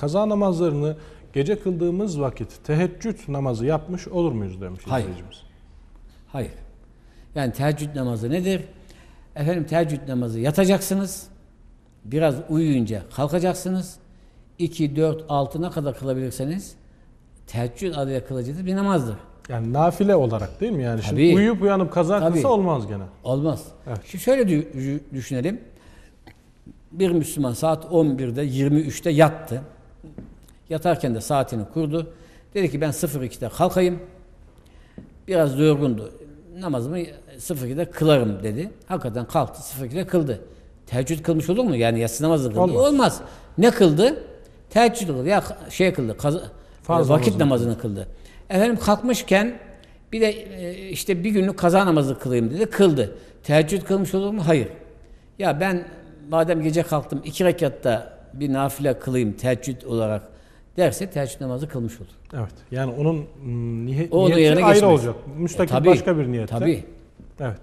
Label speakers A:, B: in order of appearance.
A: kaza namazlarını gece kıldığımız vakit teheccüd namazı yapmış olur muyuz demiş
B: Hayır.
A: izleyicimiz.
B: Hayır. Yani teheccüd namazı nedir? Efendim teheccüd namazı yatacaksınız. Biraz uyuyunca kalkacaksınız. 2, 4, 6 ne kadar kılabilirseniz teheccüd adıyla kılacağınız bir namazdır.
A: Yani nafile olarak değil mi? Yani şimdi
B: Tabii.
A: uyuyup uyanıp kaza
B: Tabii.
A: kılsa olmaz gene.
B: Olmaz.
A: Evet.
B: Şimdi şöyle dü- düşünelim. Bir Müslüman saat 11'de 23'te yattı. Yatarken de saatini kurdu. Dedi ki ben 02'de kalkayım. Biraz yorgundu. Namazımı 02'de kılarım dedi. Hakikaten kalktı 02'de kıldı. Teheccüd kılmış olur mu? Yani yatsı namazı kıldı.
A: Olmaz.
B: Olmaz. Ne kıldı? Teheccüd kıldı. Ya şey kıldı. kaza-
A: Farz
B: vakit
A: namazını
B: namazını kıldı. Efendim kalkmışken bir de e, işte bir günlük kaza namazı kılayım dedi. Kıldı. Teheccüd kılmış olur mu? Hayır. Ya ben madem gece kalktım iki rekatta bir nafile kılayım teheccüd olarak derse teheccüd namazı kılmış olur.
A: Evet. Yani onun mm, niye,
B: O
A: niyeti
B: yerine
A: ayrı olacak. Müstakil
B: E, tabii,
A: başka bir niyette.
B: Tabii.
A: Evet.